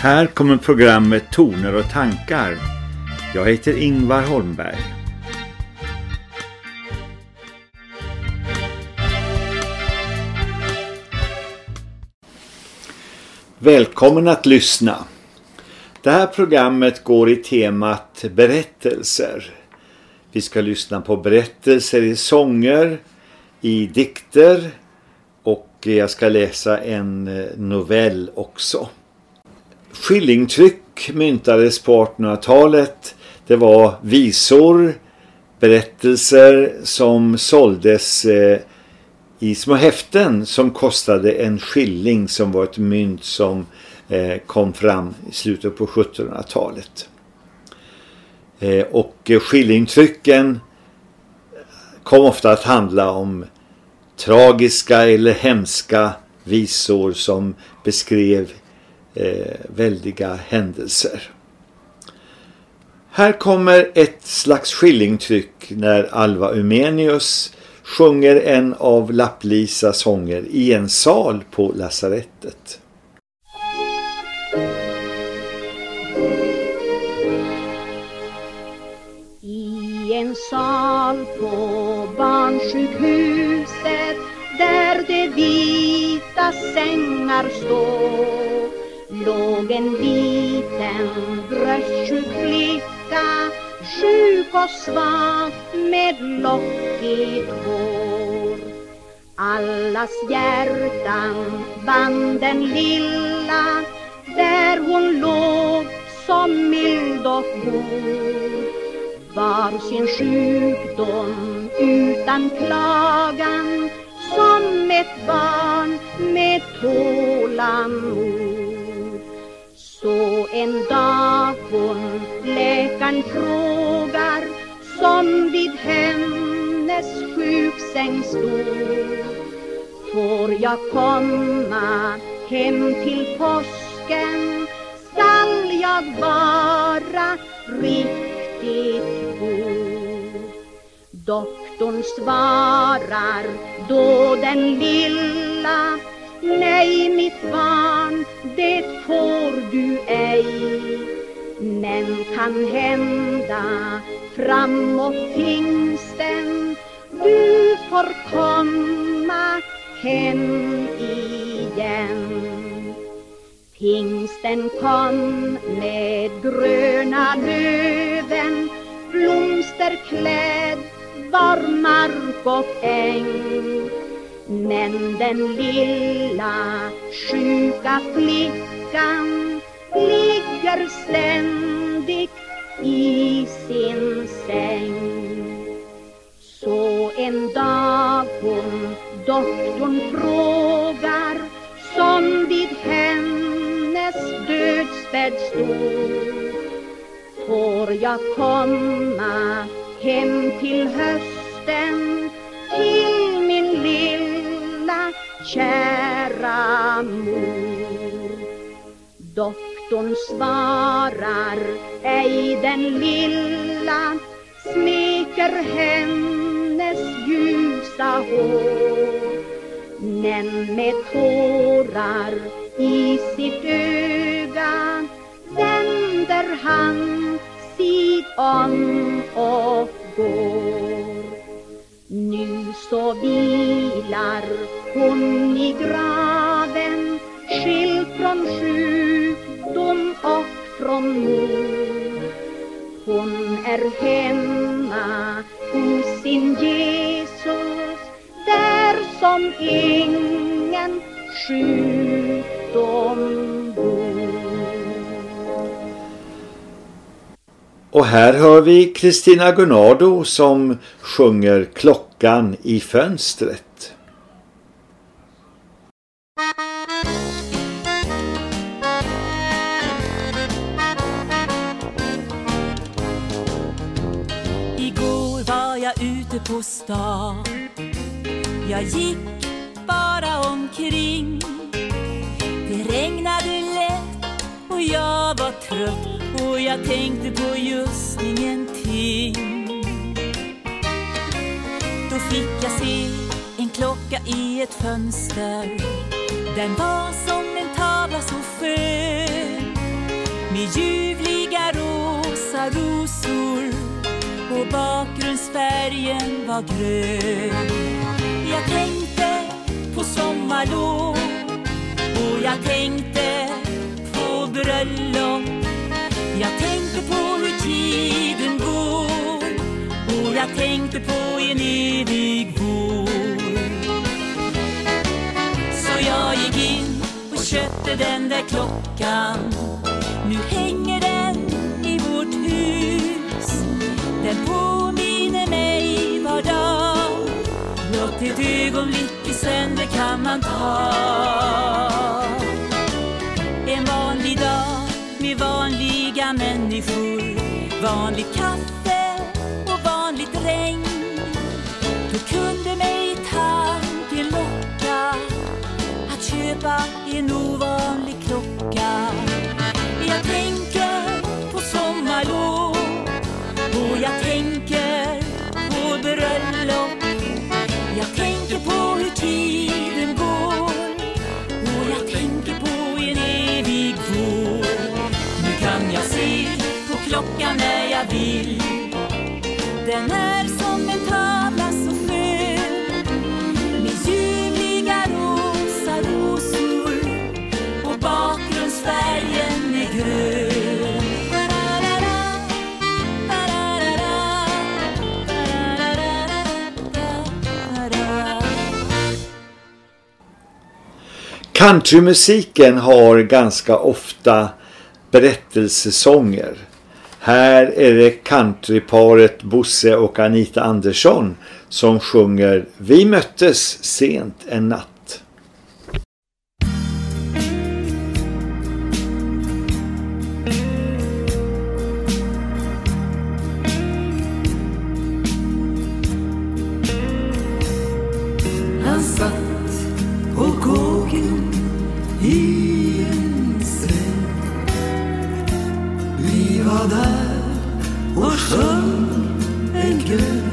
Här kommer programmet Toner och tankar. Jag heter Ingvar Holmberg. Välkommen att lyssna. Det här programmet går i temat berättelser. Vi ska lyssna på berättelser i sånger, i dikter och jag ska läsa en novell också. Skillingtryck myntades på 1800-talet. Det var visor, berättelser som såldes eh, i små häften som kostade en skilling som var ett mynt som eh, kom fram i slutet på 1700-talet. Eh, och skillingtrycken kom ofta att handla om tragiska eller hemska visor som beskrev eh, väldiga händelser. Här kommer ett slags skillingtryck när Alva Umenius sjunger en av Lapplisa sånger i en sal på lasarettet. I en sal på barnsjukhuset där de vita sängar står låg en liten bröstsjuk flicka sjuk och svag med lockigt hår. Allas hjärtan vann den lilla där hon låg som mild och god. Var sin sjukdom utan klagan som ett barn med tålamod. Så en dag hon läkaren frågar som vid hennes sjuksäng stod. Får jag komma hem till påsken skall jag vara riktigt god. Doktorn svarar då den lilla Nej mitt barn, det får du ej. Men kan hända framåt pingsten Du får komma hem igen. Pingsten kom med gröna löven. Blomsterklädd var mark och äng men den lilla sjuka flickan ligger ständigt i sin säng. Så en dag hon doktorn frågar som vid hennes dödsbädd stod. Får jag komma hem till hösten till kära mor. Doktorn svarar ej den lilla smeker hennes ljusa hår. Men med tårar i sitt öga vänder han sig om och går. Nu så vilar hon i graven skild från sjukdom och från mor. Hon är hemma hos sin Jesus där som ingen sjukdom Och här hör vi Kristina Gunnardo som sjunger Klockan i fönstret. På stan. Jag gick bara omkring. Det regnade lätt och jag var trött och jag tänkte på just ingenting. Då fick jag se en klocka i ett fönster. Den var som en tavla så skön. Med ljuvliga rosa rosor och bakgrundsfärgen var grön. Jag tänkte på sommarlov och jag tänkte på bröllop. Jag tänkte på hur tiden går och jag tänkte på en evig vår. Så jag gick in och köpte den där klockan. Nu hänger den i vårt hus. Den påminner mig var dag. Blott ett ögonblick i sönder kan man ta. En vanlig dag med vanliga människor. Vanligt kaffe och vanligt regn. Då kunde mig tanken locka att köpa en ovanlig klocka. Jag tänkte och jag Countrymusiken har ganska ofta berättelsesånger. Här är det countryparet Bosse och Anita Andersson som sjunger Vi möttes sent en natt. Och sjöng en kväll.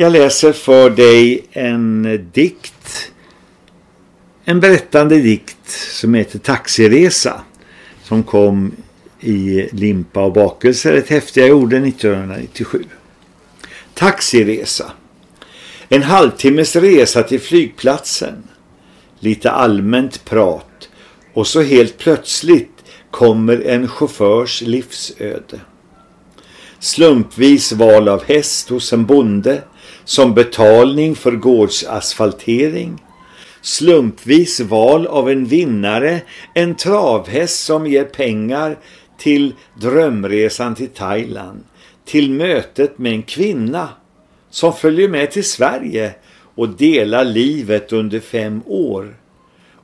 Jag läser för dig en dikt, en berättande dikt som heter Taxiresa som kom i Limpa och bakelser, ett häftiga jag gjorde 1997. Taxiresa. En halvtimmes resa till flygplatsen. Lite allmänt prat och så helt plötsligt kommer en chaufförs livsöde. Slumpvis val av häst hos en bonde som betalning för gårdsasfaltering. Slumpvis val av en vinnare, en travhäst som ger pengar till drömresan till Thailand, till mötet med en kvinna som följer med till Sverige och delar livet under fem år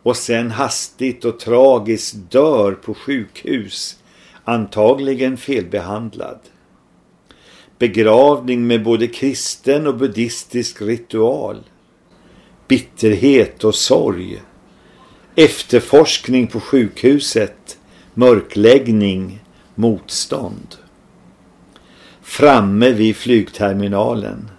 och sen hastigt och tragiskt dör på sjukhus, antagligen felbehandlad begravning med både kristen och buddhistisk ritual, bitterhet och sorg, efterforskning på sjukhuset, mörkläggning, motstånd. Framme vid flygterminalen.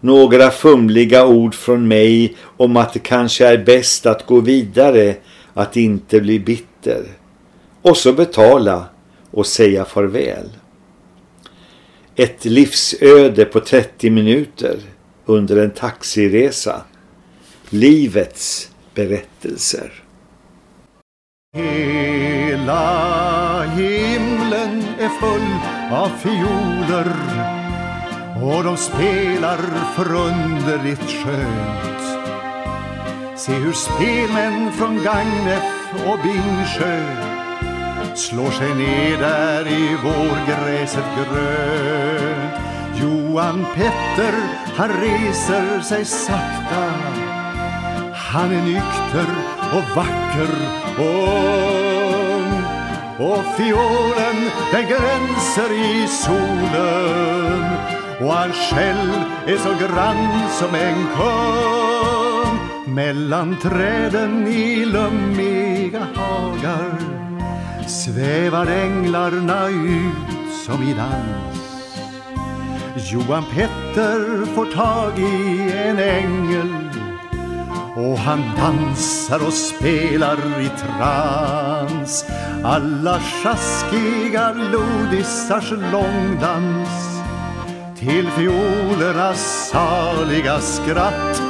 Några fumliga ord från mig om att det kanske är bäst att gå vidare, att inte bli bitter. Och så betala och säga farväl. Ett livsöde på 30 minuter under en taxiresa. Livets berättelser. Hela himlen är full av fioler och de spelar förunderligt skönt. Se hur spelmän från Gagnef och Bingsjö slår sig ner där i vårgräset grönt. Johan Petter, han reser sig sakta. Han är nykter och vacker och ung. Och fiolen, den gränser i solen. Och han själv är så grann som en kung. Mellan träden i lummiga hagar svävar änglarna ut som i dans. Johan Petter får tag i en ängel och han dansar och spelar i trans. Alla sjaskiga lodisars långdans till fiolernas saliga skratt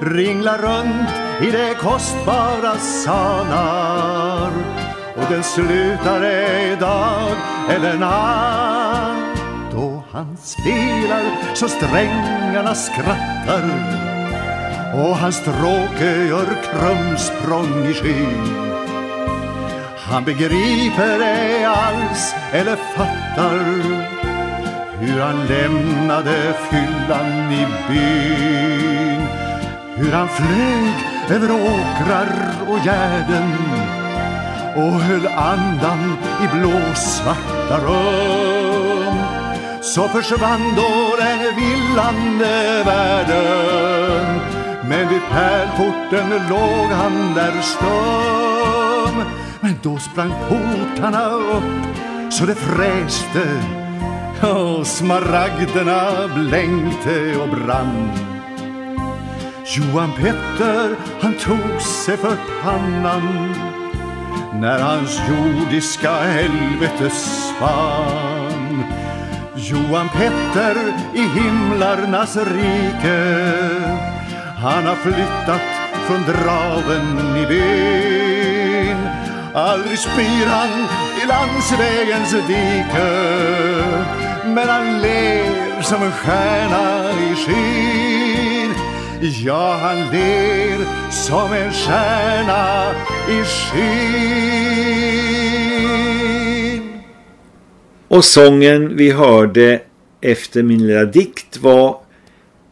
ringlar runt i det kostbara salar och den slutar ej dag eller natt då han spelar så strängarna skrattar och hans stråke gör krumsprång i skyn. Han begriper ej alls eller fattar hur han lämnade fyllan i byn. Hur han flög över åkrar och gärden och höll andan i blåsvarta rum. Så försvann då den villande världen. Men vid pärlporten låg han där stum Men då sprang portarna upp så det fräste. Och smaragderna blänkte och brann. Johan Petter han tog sig för pannan när hans jordiska helvete spann. Johan Petter i himlarnas rike. Han har flyttat från draven i ben Aldrig spyr han i landsvägens dike. Men han ler som en stjärna i sken Ja, han ler som en stjärna i skyn. Och sången vi hörde efter min lilla dikt var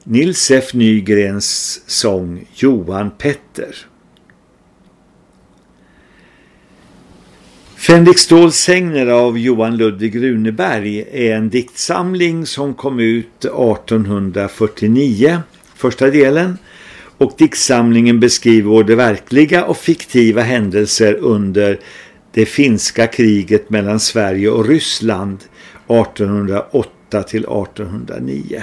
Nils F. Nygrens sång Johan Petter. Fänrik Ståls sängner av Johan Ludvig Runeberg är en diktsamling som kom ut 1849, första delen. Och diktsamlingen beskriver både verkliga och fiktiva händelser under det finska kriget mellan Sverige och Ryssland 1808 till 1809.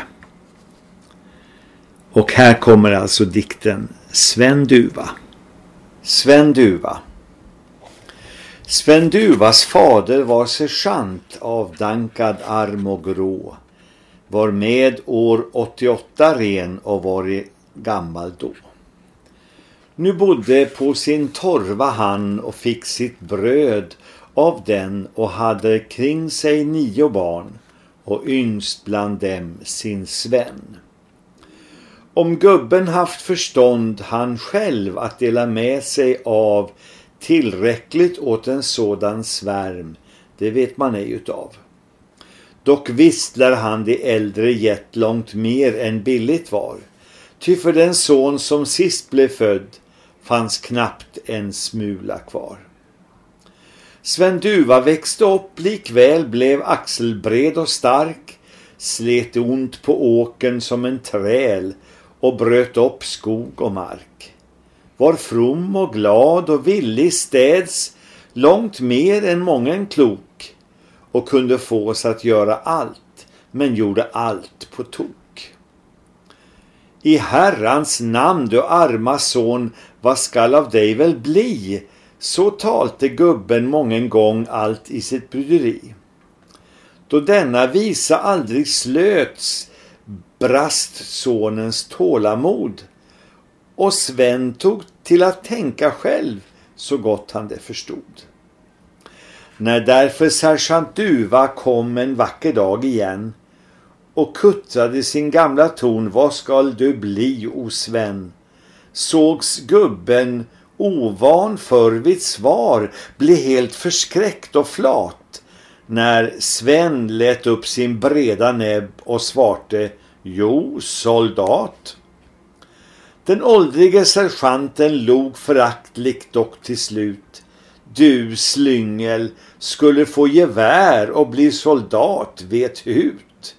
Och här kommer alltså dikten Sven Duva. Sven Duva. Sven Duvas fader var sergeant avdankad arm och grå. Var med år 88 ren och var gammal då. Nu bodde på sin torva han och fick sitt bröd av den och hade kring sig nio barn och yngst bland dem sin Sven. Om gubben haft förstånd han själv att dela med sig av tillräckligt åt en sådan svärm, det vet man ej utav. Dock visst lär han de äldre gett långt mer än billigt var. Ty för den son som sist blev född fanns knappt en smula kvar. Sven Duva växte upp likväl blev axelbred och stark, slet ont på åken som en träl och bröt upp skog och mark. Var from och glad och villig städs långt mer än mången klok och kunde få oss att göra allt men gjorde allt på tok. I Herrans namn du arma son vad skall av dig väl bli? Så talte gubben mången gång allt i sitt bryderi. Då denna visa aldrig slöts brast sonens tålamod och Sven tog till att tänka själv så gott han det förstod. När därför sergeant Duva kom en vacker dag igen och kuttrade sin gamla ton Vad skall du bli, o Sven? Sågs gubben ovan för vid svar bli helt förskräckt och flat när Sven lät upp sin breda näbb och svarte Jo, soldat. Den åldrige sergeanten log föraktligt dock till slut. Du slyngel skulle få gevär och bli soldat, vet hut.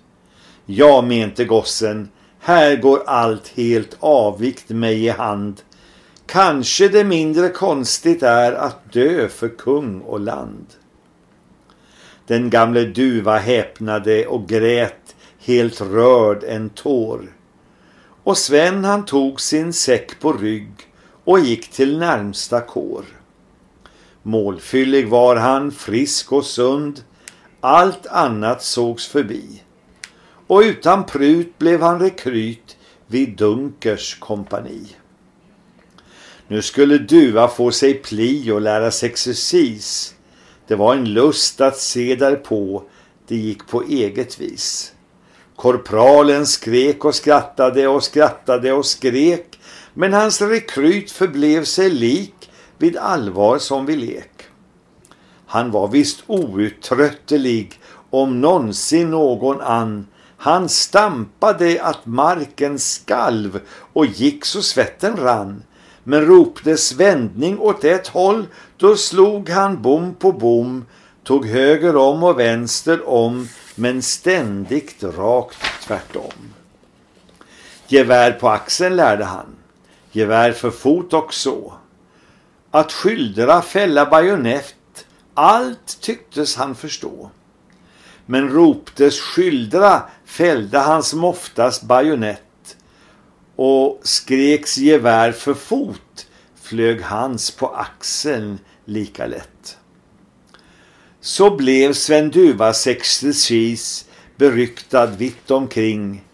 Ja, mente gossen, här går allt helt avvikt mig i hand. Kanske det mindre konstigt är att dö för kung och land. Den gamle duva häpnade och grät helt rörd en tår. Och Sven han tog sin säck på rygg och gick till närmsta kår. Målfyllig var han, frisk och sund, allt annat sågs förbi. Och utan prut blev han rekryt vid Dunkers kompani. Nu skulle Duva få sig pli och lära sig exercis. Det var en lust att se därpå, det gick på eget vis. Korpralen skrek och skrattade och skrattade och skrek men hans rekryt förblev sig lik vid allvar som vid lek. Han var visst outtröttelig om någonsin någon ann. Han stampade att marken skalv och gick så svetten rann. Men roptes vändning åt ett håll, då slog han bom på bom, tog höger om och vänster om, men ständigt rakt tvärtom. Gevär på axeln lärde han, gevär för fot och så. Att skyldra, fälla bajonett, allt tycktes han förstå. Men roptes skyldra fällde han som oftast bajonett och skreks gevär för fot flög hans på axeln lika lätt. Så blev Sven Duvas exercis beryktad vitt omkring.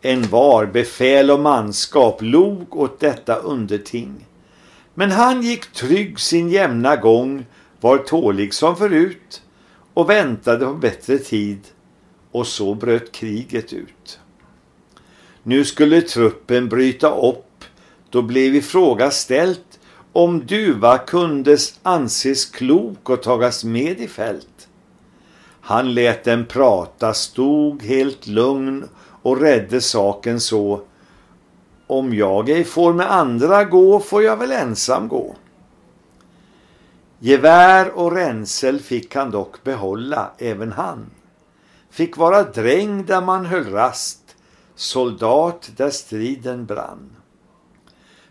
En var befäl och manskap log åt detta underting. Men han gick trygg sin jämna gång, var tålig som förut och väntade på bättre tid och så bröt kriget ut. Nu skulle truppen bryta upp, då blev i fråga ställt om Duva kunde anses klok och tagas med i fält. Han lät den prata, stod helt lugn och rädde saken så. Om jag ej får med andra gå, får jag väl ensam gå. Gevär och ränsel fick han dock behålla, även han. Fick vara dräng där man höll rast, soldat där striden brann.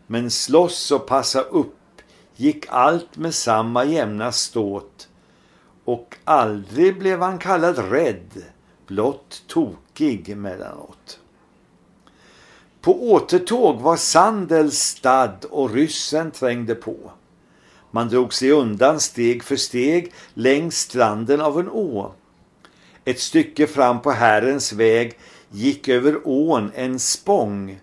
Men slåss och passa upp gick allt med samma jämna ståt och aldrig blev han kallad rädd, blott tokig mellanåt. På återtåg var Sandel stad och ryssen trängde på. Man drog sig undan steg för steg längs stranden av en å. Ett stycke fram på Herrens väg gick över ån en spång.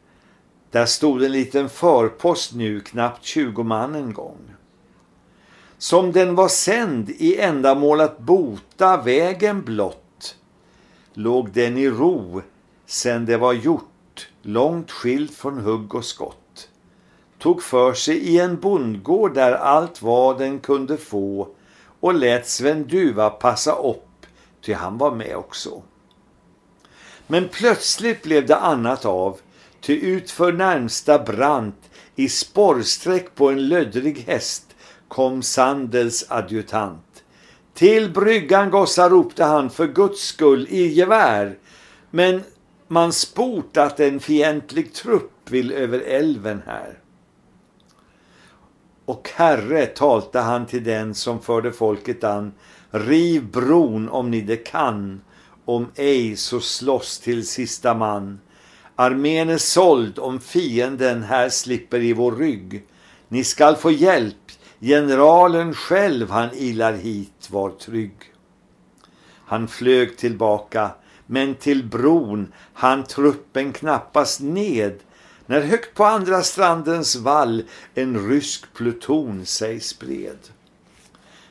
Där stod en liten förpost nu, knappt 20 man en gång. Som den var sänd i ändamål att bota vägen blott, låg den i ro sen det var gjort, långt skilt från hugg och skott. Tog för sig i en bondgård där allt vad den kunde få och lät Sven Duva passa upp, ty han var med också. Men plötsligt blev det annat av, ty utför närmsta brant i sporrsträck på en löddrig häst kom Sandels adjutant. Till bryggan gossar ropte han för Guds skull i gevär. Men man sport att en fientlig trupp vill över älven här. Och herre talte han till den som förde folket an. Riv bron om ni det kan. Om ej så slåss till sista man. Armén är såld om fienden här slipper i vår rygg. Ni skall få hjälp Generalen själv han ilar hit var trygg. Han flög tillbaka, men till bron han truppen knappast ned när högt på andra strandens vall en rysk pluton sig spred.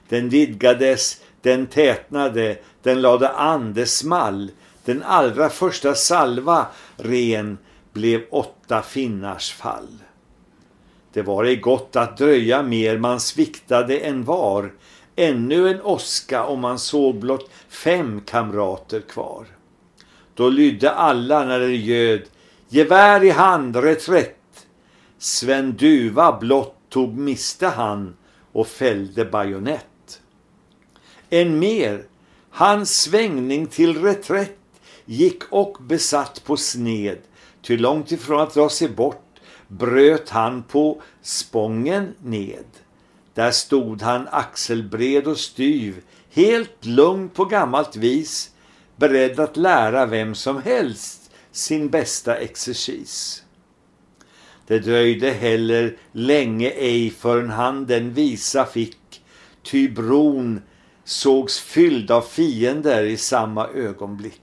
Den vidgades, den tätnade, den lade an, det small. Den allra första salva ren blev åtta finnars fall. Det var ej gott att dröja mer, man sviktade än var. Ännu en oska och man såg blott fem kamrater kvar. Då lydde alla när det göd, gevär i hand, reträtt. Sven Duva blott tog miste han och fällde bajonett. En mer, hans svängning till reträtt gick och besatt på sned, ty långt ifrån att dra sig bort bröt han på spången ned. Där stod han axelbred och styv, helt lugn på gammalt vis, beredd att lära vem som helst sin bästa exercis. Det dröjde heller länge ej förrän han den visa fick, ty bron sågs fylld av fiender i samma ögonblick.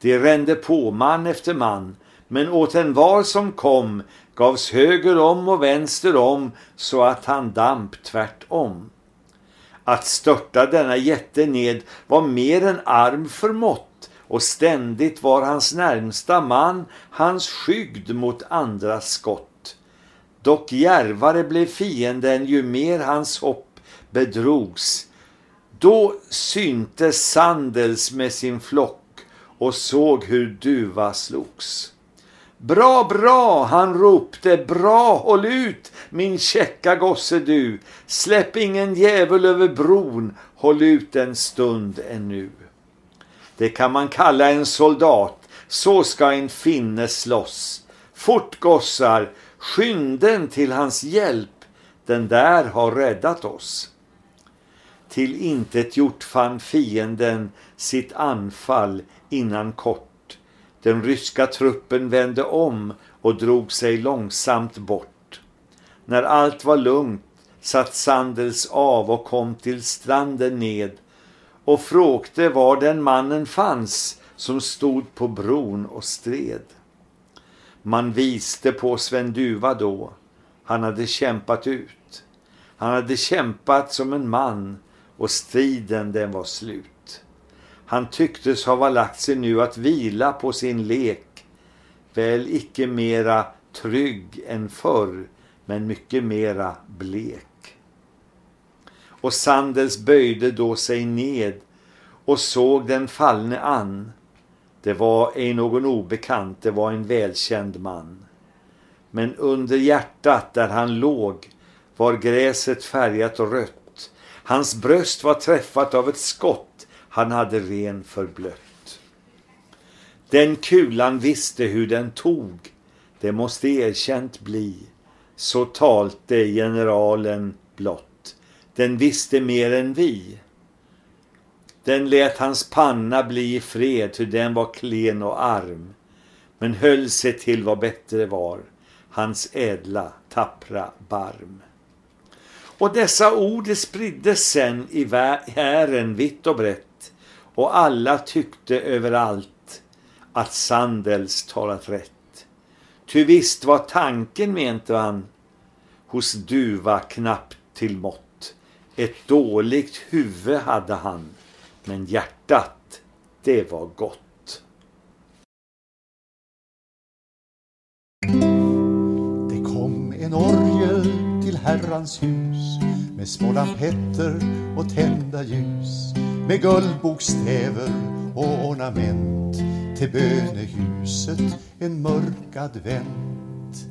Det rände på man efter man, men åt en var som kom gavs höger om och vänster om så att han damp tvärtom. Att störta denna jätte ned var mer än arm förmått och ständigt var hans närmsta man hans skygd mot andras skott. Dock järvare blev fienden ju mer hans hopp bedrogs. Då syntes Sandels med sin flock och såg hur duva slogs. Bra, bra, han ropte, bra, håll ut, min käcka gosse du. Släpp ingen djävul över bron, håll ut en stund ännu. Det kan man kalla en soldat, så ska en finne slåss. Fort gossar, skynden till hans hjälp, den där har räddat oss. Till intet gjort fann fienden sitt anfall innan kort. Den ryska truppen vände om och drog sig långsamt bort. När allt var lugnt satt Sandels av och kom till stranden ned och frågte var den mannen fanns som stod på bron och stred. Man viste på Sven Duva då. Han hade kämpat ut. Han hade kämpat som en man och striden den var slut. Han tycktes ha lagt sig nu att vila på sin lek, väl icke mera trygg än förr, men mycket mera blek. Och Sandels böjde då sig ned och såg den fallne an. Det var ej någon obekant, det var en välkänd man. Men under hjärtat där han låg var gräset färgat rött. Hans bröst var träffat av ett skott, han hade ren förblött. Den kulan visste hur den tog, det måste erkänt bli. Så talte generalen blott, den visste mer än vi. Den lät hans panna bli i fred, hur den var klen och arm. Men höll sig till vad bättre var, hans ädla, tappra barm. Och dessa ord spriddes sen i hären vitt och brett, och alla tyckte överallt att Sandels talat rätt. Ty visst var tanken, mente han, hos duva knappt till mått. Ett dåligt huvud hade han men hjärtat, det var gott. Det kom en orgel till herrans hus med små lampetter och tända ljus med guldbokstäver och ornament till bönehuset en mörk advent.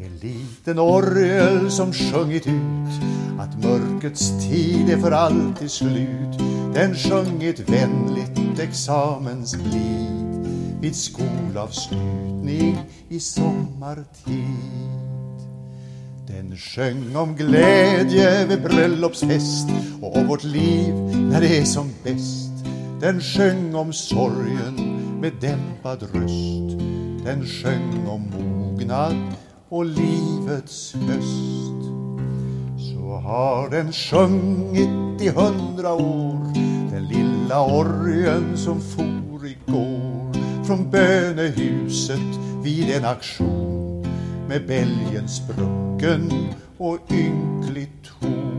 En liten orgel som sjungit ut att mörkrets tid är för alltid slut den sjöng ett vänligt examensblid vid skolavslutning i sommartid. Den sjöng om glädje vid bröllopsfest och om vårt liv när det är som bäst. Den sjöng om sorgen med dämpad röst. Den sjöng om mognad och livets höst. Så har den sjungit i hundra år den lilla orgeln som for igår från bönehuset vid en aktion med bälgen sprucken och ynkligt horn.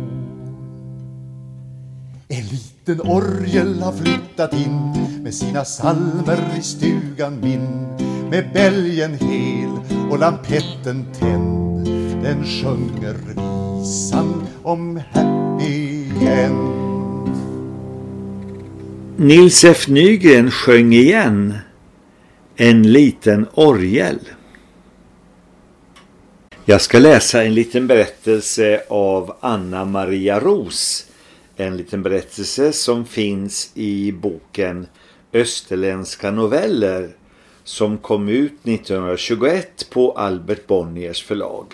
En liten orgel har flyttat in med sina salmer i stugan min med bälgen hel och lampetten tänd. Den sjunger visan om happy end. Nils F. Nygren sjöng igen En liten orgel. Jag ska läsa en liten berättelse av Anna Maria Ros. En liten berättelse som finns i boken Österländska noveller som kom ut 1921 på Albert Bonniers förlag.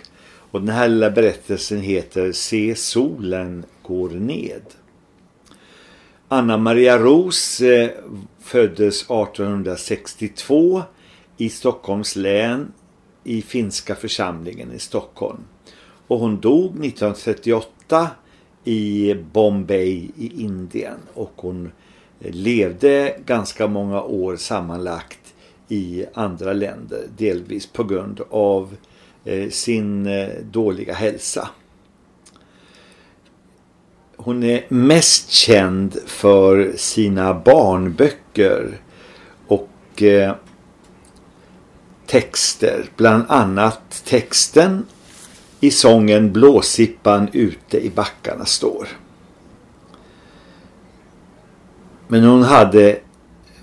Och den här lilla berättelsen heter Se solen går ned. Anna Maria Ros eh, föddes 1862 i Stockholms län i finska församlingen i Stockholm. Och hon dog 1938 i Bombay i Indien och hon levde ganska många år sammanlagt i andra länder delvis på grund av eh, sin eh, dåliga hälsa. Hon är mest känd för sina barnböcker och eh, texter. Bland annat texten i sången Blåsippan ute i backarna står. Men hon hade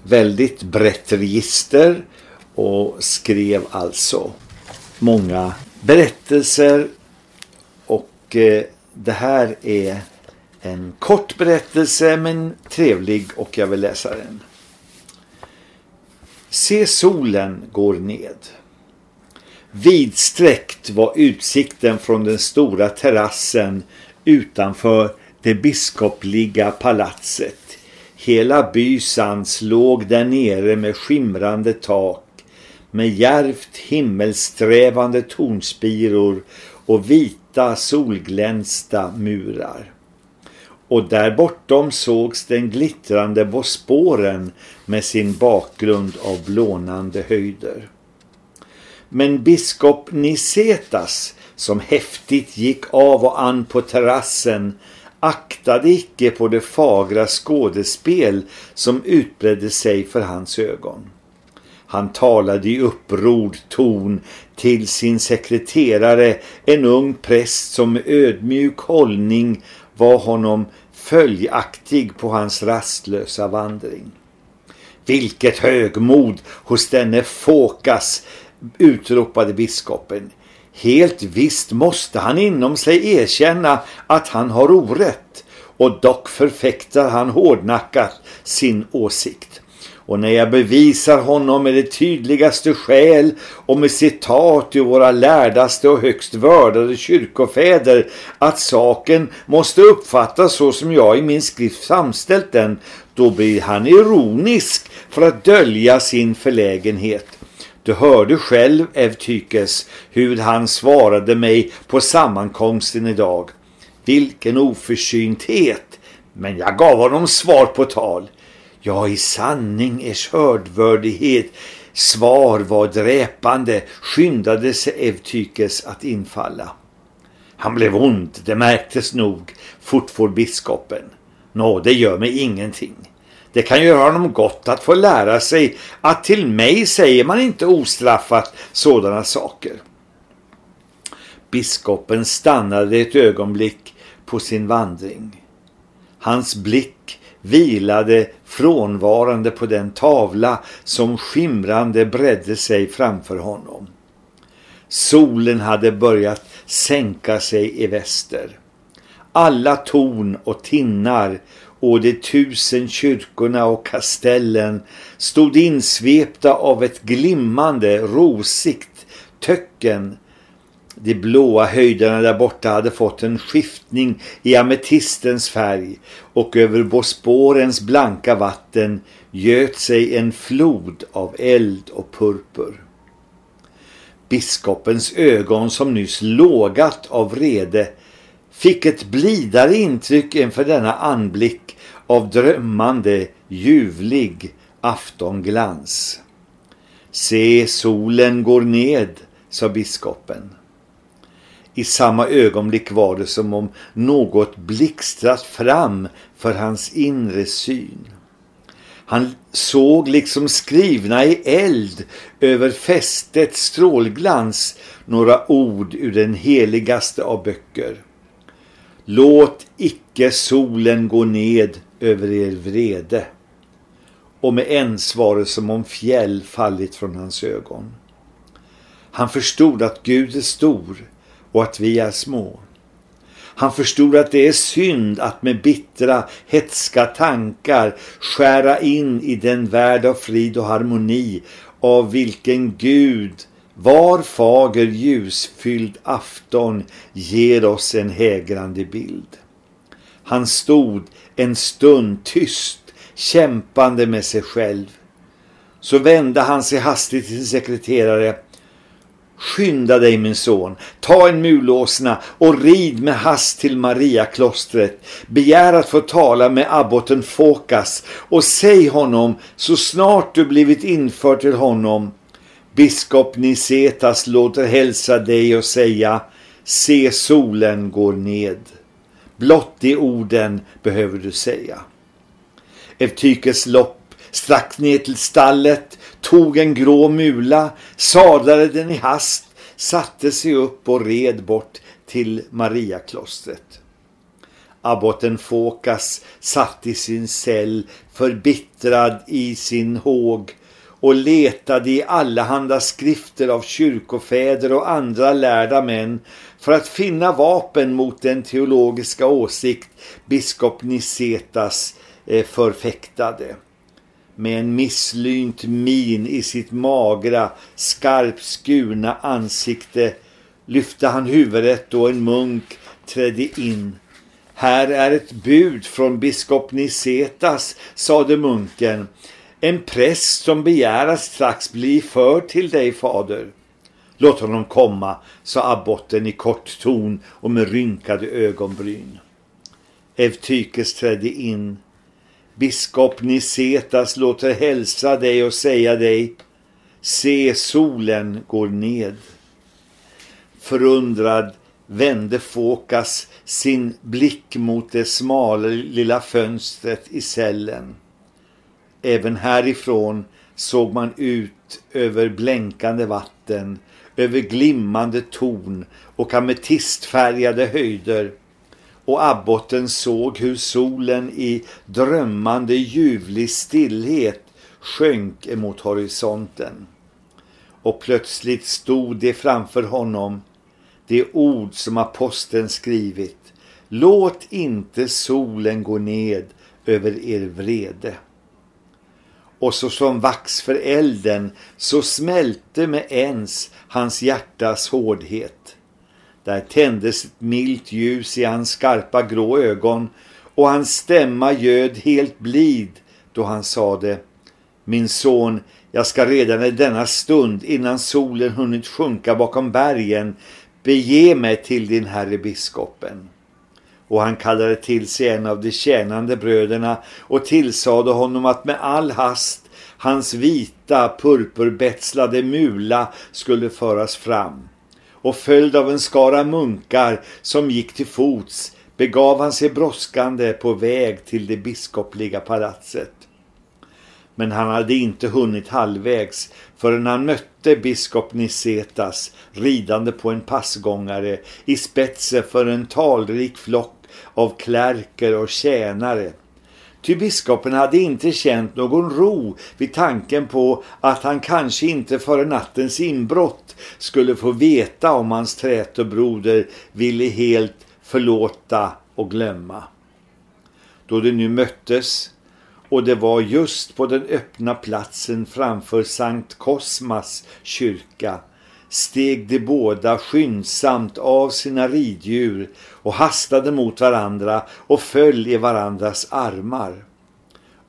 väldigt brett register och skrev alltså många berättelser och eh, det här är en kort berättelse men trevlig och jag vill läsa den. Se solen går ned. Vidsträckt var utsikten från den stora terrassen utanför det biskopliga palatset. Hela Bysans låg där nere med skimrande tak, med järvt himmelsträvande tornspiror och vita solglänsta murar. Och där bortom sågs den glittrande Bosporen med sin bakgrund av blånande höjder. Men biskop Nicetas, som häftigt gick av och an på terrassen, aktade icke på det fagra skådespel som utbredde sig för hans ögon. Han talade i upprord ton till sin sekreterare, en ung präst som med ödmjuk hållning var honom följaktig på hans rastlösa vandring. Vilket högmod hos denne Fåkas, utropade biskopen. Helt visst måste han inom sig erkänna att han har orätt och dock förfäktar han hårdnackat sin åsikt. Och när jag bevisar honom med det tydligaste skäl och med citat ur våra lärdaste och högst vördade kyrkofäder att saken måste uppfattas så som jag i min skrift samställt den, då blir han ironisk för att dölja sin förlägenhet. Du hörde själv, Evtykes, hur han svarade mig på sammankomsten idag. Vilken oförsynthet! Men jag gav honom svar på tal. Ja, i sanning ers hördvördighet svar var dräpande, skyndade sig Evtykes att infalla. Han blev ond, det märktes nog, fortfor biskopen. Nå, det gör mig ingenting. Det kan göra honom gott att få lära sig att till mig säger man inte ostraffat sådana saker. Biskopen stannade ett ögonblick på sin vandring. Hans blick vilade frånvarande på den tavla som skimrande bredde sig framför honom. Solen hade börjat sänka sig i väster. Alla torn och tinnar och de tusen kyrkorna och kastellen stod insvepta av ett glimmande, rosigt töcken. De blåa höjderna där borta hade fått en skiftning i ametistens färg och över Bosporens blanka vatten göt sig en flod av eld och purpur. Biskopens ögon som nyss lågat av rede fick ett blidare intryck inför denna anblick av drömmande, ljuvlig aftonglans. Se, solen går ned, sa biskopen. I samma ögonblick var det som om något blixtrat fram för hans inre syn. Han såg liksom skrivna i eld över fästets strålglans några ord ur den heligaste av böcker. Låt icke solen gå ned över er vrede. Och med ens var det som om fjäll fallit från hans ögon. Han förstod att Gud är stor och att vi är små. Han förstod att det är synd att med bittra, hetska tankar skära in i den värld av frid och harmoni av vilken Gud var fager ljusfylld afton ger oss en hägrande bild. Han stod en stund tyst, kämpande med sig själv. Så vände han sig hastigt till sin sekreterare. Skynda dig min son, ta en mulåsna och rid med hast till Mariaklostret. Begär att få tala med abboten Fokas och säg honom så snart du blivit införd till honom Biskop Nicetas låter hälsa dig och säga Se solen går ned. Blott i orden behöver du säga. Evtykes lopp strax ner till stallet, tog en grå mula, sadlade den i hast, satte sig upp och red bort till Mariaklostret. Abboten Fokas satt i sin cell förbittrad i sin håg och letade i allehanda skrifter av kyrkofäder och andra lärda män för att finna vapen mot den teologiska åsikt biskop Nicetas eh, förfäktade. Med en misslynt min i sitt magra, skarpt skurna ansikte lyfte han huvudet då en munk trädde in. Här är ett bud från biskop Nicetas, sade munken. En präst som begär att strax bli för till dig, fader. Låt honom komma, sa abboten i kort ton och med rynkade ögonbryn. Evtykes trädde in. Biskop Nicetas låter hälsa dig och säga dig, se solen går ned. Förundrad vände Fåkas sin blick mot det smala lilla fönstret i cellen. Även härifrån såg man ut över blänkande vatten, över glimmande torn och ametistfärgade höjder. Och abboten såg hur solen i drömmande ljuvlig stillhet sjönk emot horisonten. Och plötsligt stod det framför honom det ord som aposteln skrivit. Låt inte solen gå ned över er vrede. Och så som vax för elden så smälte med ens hans hjärtas hårdhet. Där tändes ett milt ljus i hans skarpa grå ögon och hans stämma göd helt blid då han sade Min son, jag ska redan i denna stund innan solen hunnit sjunka bakom bergen bege mig till din herre biskopen. Och han kallade till sig en av de tjänande bröderna och tillsade honom att med all hast hans vita purpurbetslade mula skulle föras fram. Och följd av en skara munkar som gick till fots begav han sig brådskande på väg till det biskopliga palatset. Men han hade inte hunnit halvvägs förrän han mötte biskop Nicetas ridande på en passgångare i spetsen för en talrik flock av klärker och tjänare. Ty biskopen hade inte känt någon ro vid tanken på att han kanske inte före nattens inbrott skulle få veta om hans trätobroder ville helt förlåta och glömma. Då de nu möttes och det var just på den öppna platsen framför Sankt Kosmas kyrka steg de båda skyndsamt av sina riddjur och hastade mot varandra och föll i varandras armar.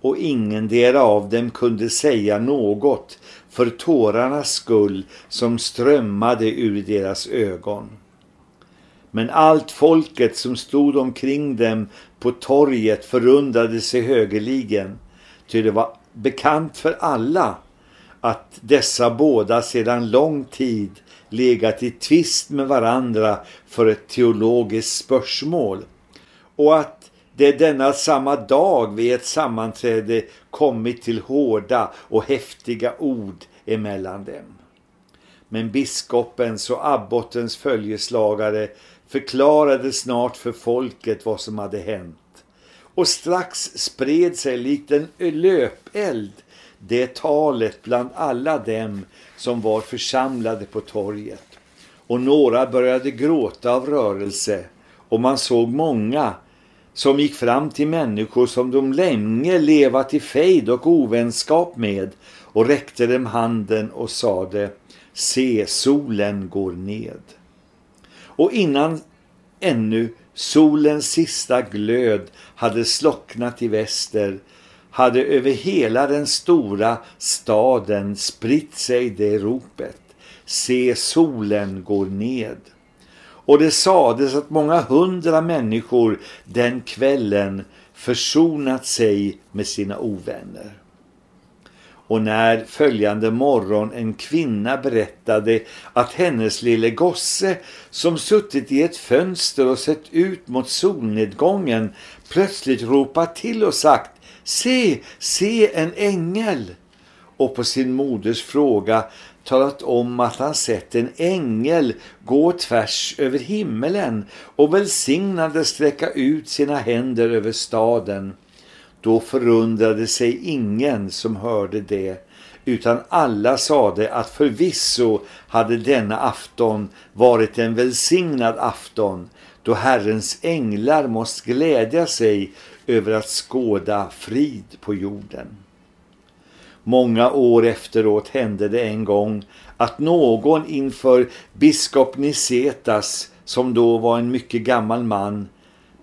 Och ingendera av dem kunde säga något för tårarnas skull som strömmade ur deras ögon. Men allt folket som stod omkring dem på torget förundrade sig högerligen, ty det var bekant för alla att dessa båda sedan lång tid legat i tvist med varandra för ett teologiskt spörsmål och att det denna samma dag vid ett sammanträde kommit till hårda och häftiga ord emellan dem. Men biskopens och abbotens följeslagare förklarade snart för folket vad som hade hänt. Och strax spred sig likt en löpeld det talet bland alla dem som var församlade på torget. Och några började gråta av rörelse och man såg många som gick fram till människor som de länge levat i fejd och ovänskap med och räckte dem handen och sade Se, solen går ned. Och innan ännu solens sista glöd hade slocknat i väster hade över hela den stora staden spritt sig det ropet. Se solen går ned. Och det sades att många hundra människor den kvällen försonat sig med sina ovänner. Och när följande morgon en kvinna berättade att hennes lille gosse som suttit i ett fönster och sett ut mot solnedgången plötsligt ropat till och sagt Se, se en ängel! Och på sin moders fråga talat om att han sett en ängel gå tvärs över himmelen och välsignande sträcka ut sina händer över staden. Då förundrade sig ingen som hörde det, utan alla sade att förvisso hade denna afton varit en välsignad afton då Herrens änglar måste glädja sig över att skåda frid på jorden. Många år efteråt hände det en gång att någon inför biskop Nicetas, som då var en mycket gammal man,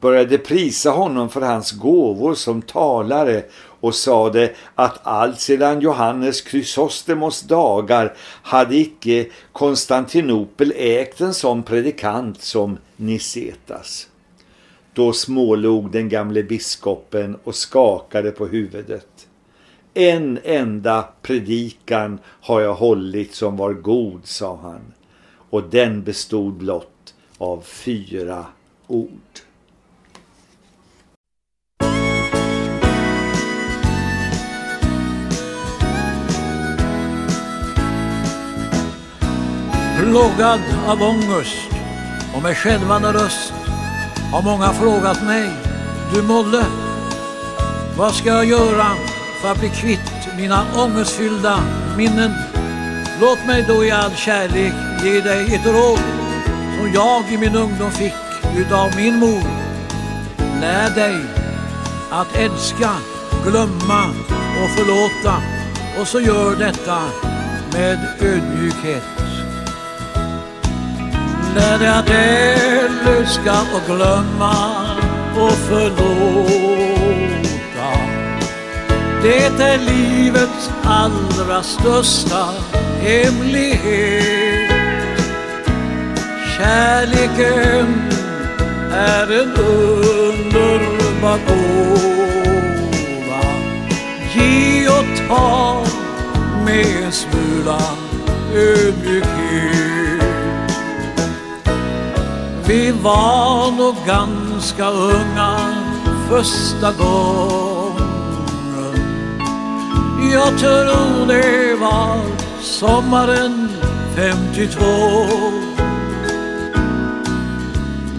började prisa honom för hans gåvor som talare och sade att allt sedan Johannes Chrysostemos dagar hade icke Konstantinopel ägt en sån predikant som Nicetas. Då smålog den gamle biskopen och skakade på huvudet. En enda predikan har jag hållit som var god, sa han. Och den bestod blott av fyra ord. Plågad av ångest och med skälvande röst har många frågat mig, du Molle, vad ska jag göra för att bli kvitt mina ångestfyllda minnen? Låt mig då i all kärlek ge dig ett råd som jag i min ungdom fick utav min mor. Lär dig att älska, glömma och förlåta och så gör detta med ödmjukhet. Lär jag att älska och glömma och förlåta. Det är livets allra största hemlighet. Kärleken är en underbar gåva. Ge och ta med en smula ödmjukhet. Vi var nog ganska unga första gången. Jag tror det var sommaren 52.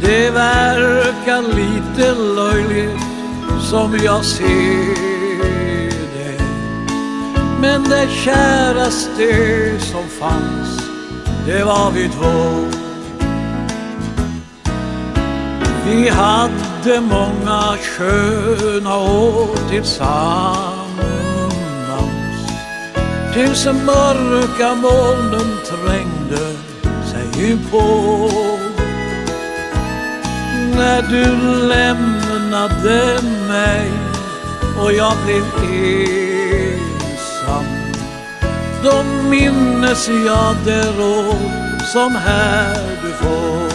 Det verkar lite löjligt som jag ser det. Men det käraste som fanns, det var vi två. Vi hade många sköna år tillsammans. Tills mörka molnen trängde sig på. När du lämnade mig och jag blev ensam. Då minnes jag det råd som här du får.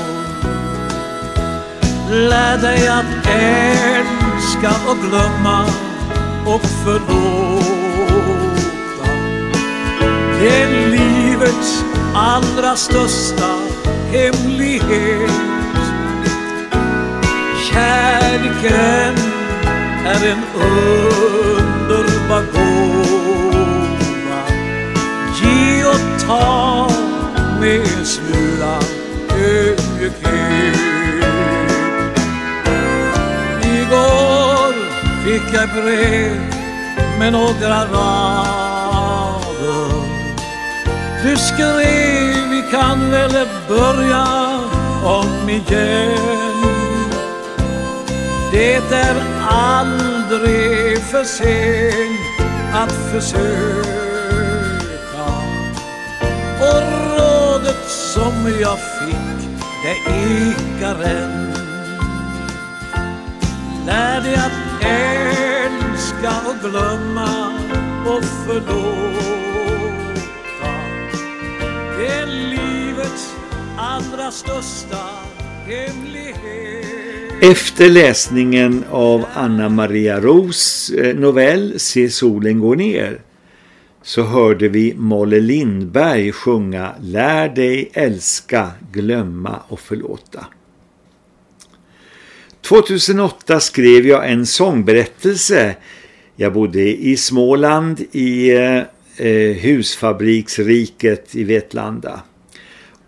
Lär dig att älska och glömma och förlåta. Det är livets allra största hemlighet. Kärleken är en underbar gåva. Ge och ta med en smula ödmjukhet. Fick jag brev med några rader. Du skrev vi kan väl börja om igen. Det är aldrig för sent att försöka. Och rådet som jag fick det ekar än. Lär dig att älska och glömma och förlåta. Det är livets allra största hemlighet. Efter läsningen av Anna Maria Ros eh, novell Se solen gå ner så hörde vi Molle Lindberg sjunga Lär dig älska, glömma och förlåta. 2008 skrev jag en sångberättelse. Jag bodde i Småland i eh, eh, husfabriksriket i Vetlanda.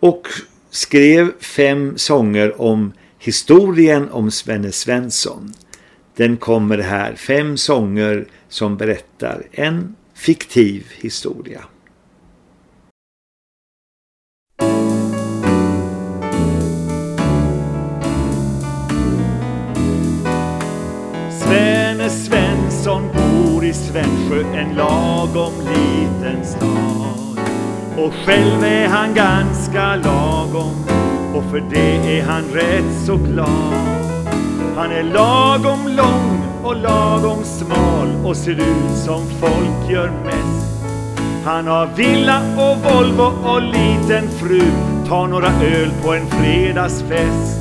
Och skrev fem sånger om historien om Svenne Svensson. Den kommer här, fem sånger som berättar en fiktiv historia. I Svensjö, en lagom liten stad. Och själv är han ganska lagom och för det är han rätt så glad. Han är lagom lång och lagom smal och ser ut som folk gör mest. Han har villa och Volvo och liten fru, tar några öl på en fredagsfest.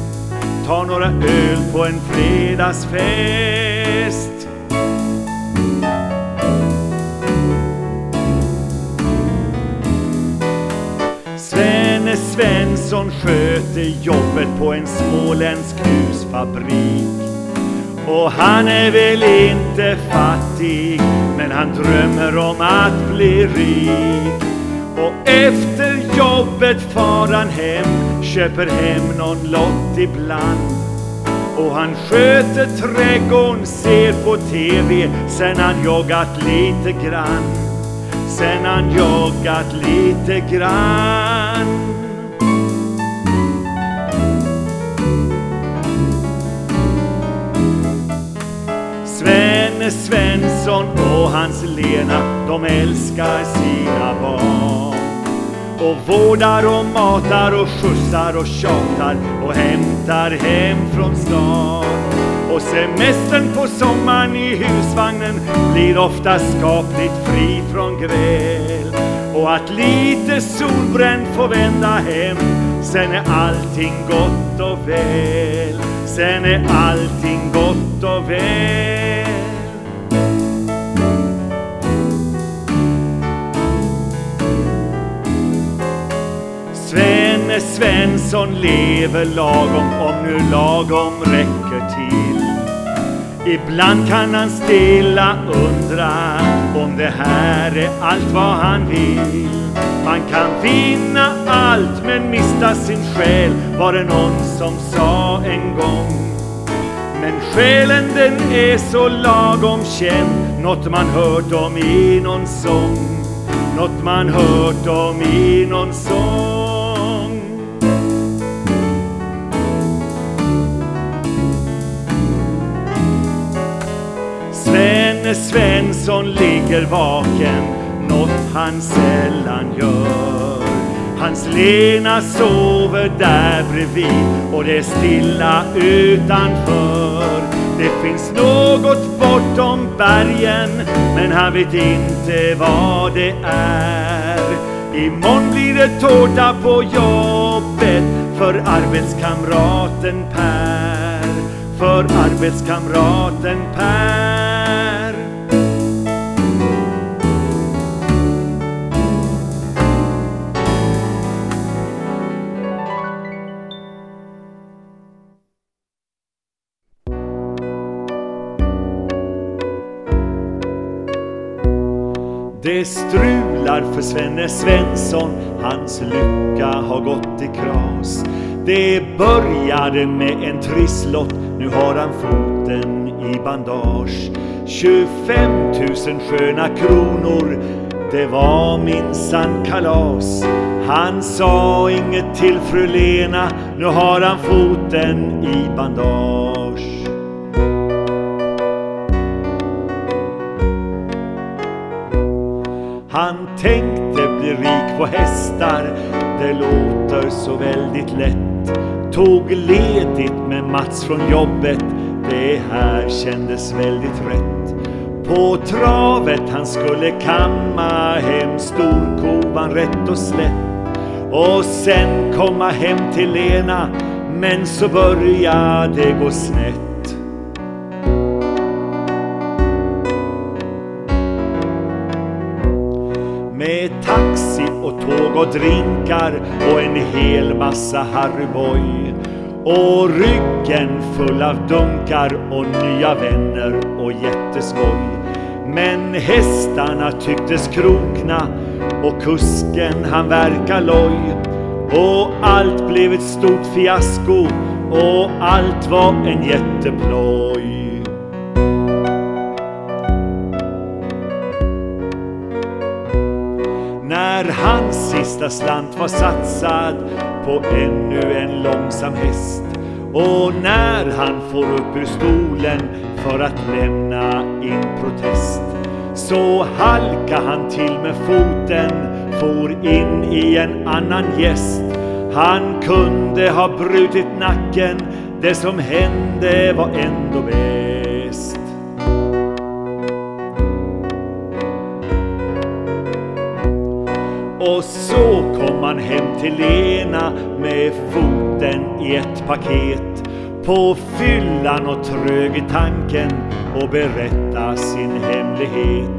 Tar några öl på en fredagsfest. Svenne Svensson sköter jobbet på en småländsk husfabrik. Och han är väl inte fattig, men han drömmer om att bli rik. Och efter jobbet far han hem, köper hem någon lott ibland. Och han sköter trädgården, ser på TV, sen han joggat lite grann. Sen han joggat lite grann. Svenne Svensson och hans Lena, de älskar sina barn. Och vårdar och matar och skjutsar och tjatar och hämtar hem från stan. Och semestern på sommaren i husvagnen blir ofta skapligt fri från gräl. Och att lite solbränd får vända hem, sen är allting gott och väl. Sen är allting gott och väl. Svenne Svensson lever lagom om nu lagom räcker till. Ibland kan han stilla undra om det här är allt vad han vill. Man kan vinna allt men mista sin själ var det någon som sa en gång. Men själen den är så lagom känd, något man hört om i någon sång. Något man hört om i någon sång. Svenne Svensson ligger vaken, något han sällan gör. Hans Lena sover där bredvid och det är stilla utanför. Det finns något bortom bergen, men han vet inte vad det är. Imorgon blir det tårta på jobbet för arbetskamraten Per. För arbetskamraten Per. Det strular för Svenne Svensson, hans lycka har gått i kras. Det började med en trisslott, nu har han foten i bandage. 25 000 sköna kronor, det var minsann kalas. Han sa inget till fru Lena, nu har han foten i bandage. Han tänkte bli rik på hästar, det låter så väldigt lätt. Tog ledigt med Mats från jobbet, det här kändes väldigt rätt. På travet han skulle kamma hem storkovan rätt och slätt. Och sen komma hem till Lena, men så började det gå snett. Och tåg och drinkar och en hel massa Harryboy. Och ryggen full av dunkar och nya vänner och jätteskoj. Men hästarna tycktes krokna och kusken han verkar loj. Och allt blev ett stort fiasko och allt var en jätteploj. Sista slant var satsad på ännu en långsam häst. Och när han får upp ur stolen för att lämna in protest så halka han till med foten, for in i en annan gäst. Han kunde ha brutit nacken, det som hände var ändå bäst. Och så kom han hem till Lena med foten i ett paket på fyllan och trög i tanken och berätta sin hemlighet.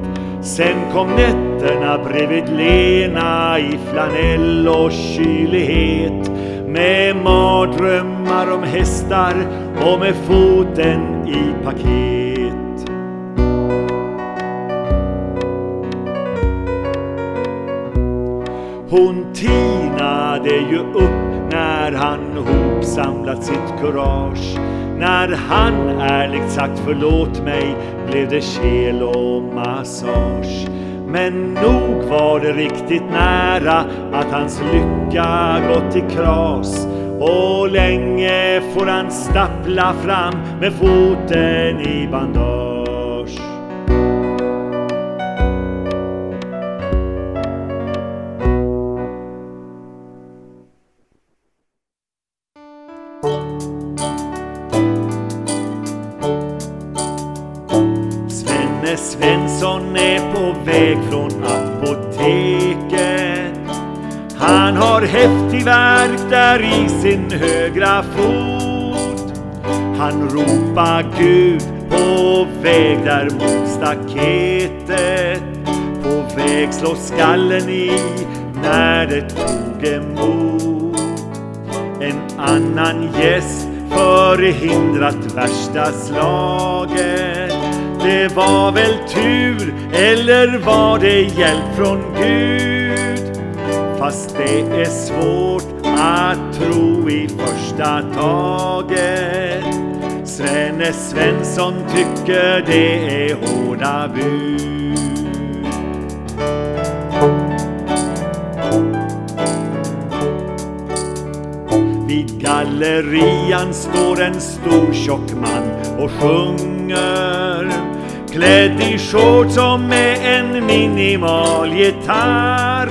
Sen kom nätterna bredvid Lena i flanell och kylighet med mardrömmar om hästar och med foten i paket. Hon tinade ju upp när han hopsamlat sitt kurage. När han ärligt sagt förlåt mig blev det kel och massage. Men nog var det riktigt nära att hans lycka gått i kras. Och länge får han stappla fram med foten i bandage. Svensson är på väg från apoteket. Han har häftig värk där i sin högra fot. Han ropar Gud på väg där mot staketet. På väg slår skallen i när det tog emot. En annan gäst förhindrat värsta slaget. Det var väl tur, eller var det hjälp från Gud? Fast det är svårt att tro i första taget. Svenne Svensson tycker det är hårda bud. Vid gallerian står en stor tjock man och sjunger Klädd i shorts och med en minimal gitarr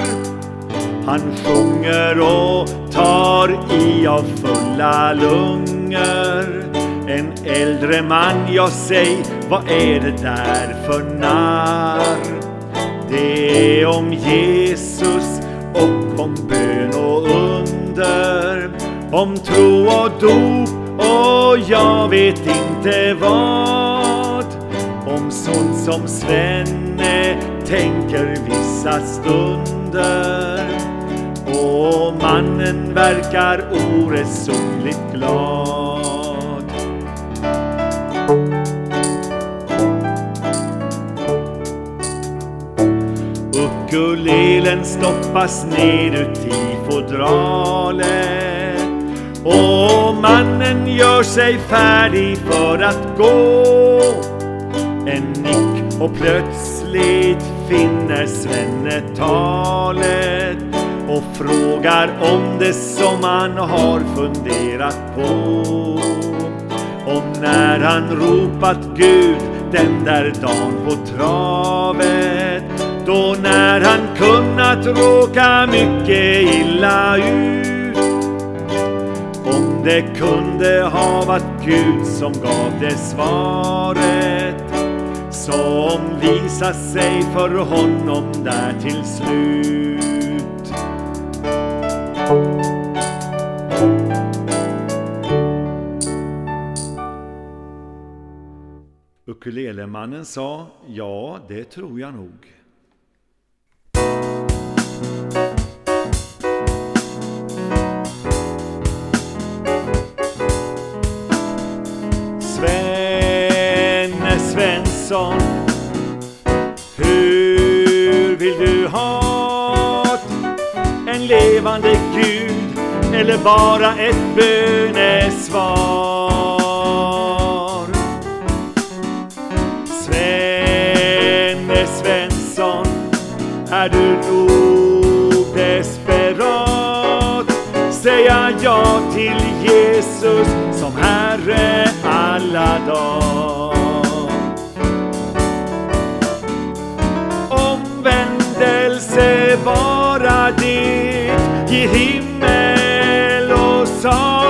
Han sjunger och tar i av fulla lungor. En äldre man, jag säg, vad är det där för narr? Det är om Jesus och om bön och under. Om tro och dop och jag vet inte vad. Om sånt som Svenne tänker vissa stunder. Och mannen verkar oresonligt glad. Ukulelen stoppas ned uti i fodralet. Och mannen gör sig färdig för att gå. En nick och plötsligt finner Svenne talet och frågar om det som han har funderat på. Om när han ropat Gud den där dagen på travet då när han kunnat råka mycket illa ut Om det kunde ha varit Gud som gav det svaret som visar sig för honom där till slut Ukulelemannen sa, ja det tror jag nog. Nilsson Hur vill du ha En levande Gud eller bara ett bönesvar? Svenne Svensson är du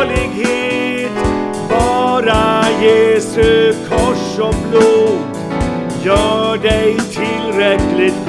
salighet. Bara Jesu kors och blod gör dig tillräckligt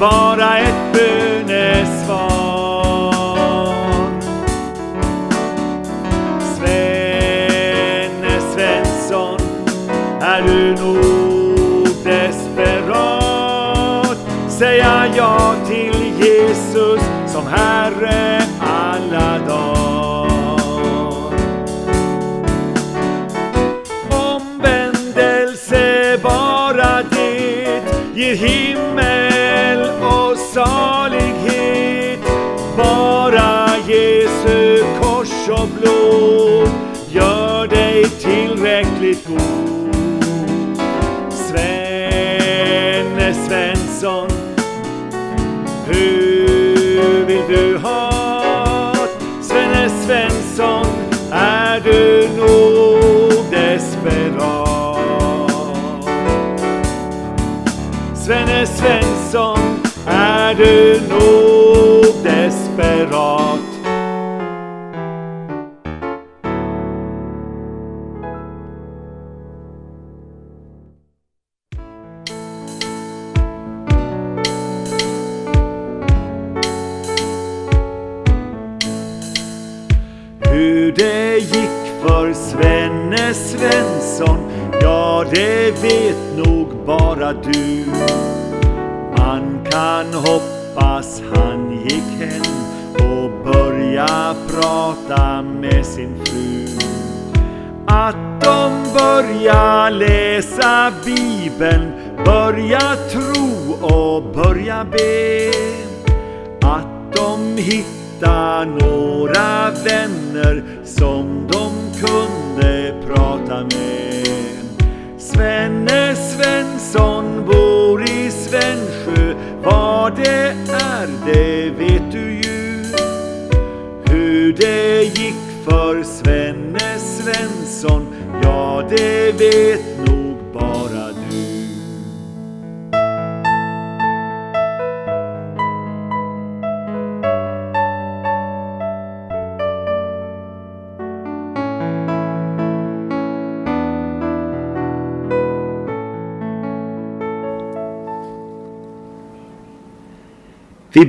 bara ett bönesvar. Svenne Svensson, är du nog desperat? Säga ja till Jesus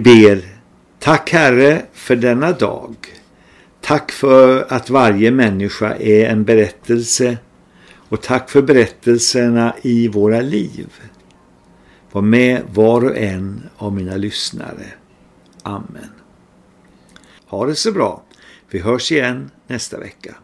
ber Tack Herre för denna dag. Tack för att varje människa är en berättelse och tack för berättelserna i våra liv. Var med var och en av mina lyssnare. Amen. Ha det så bra. Vi hörs igen nästa vecka.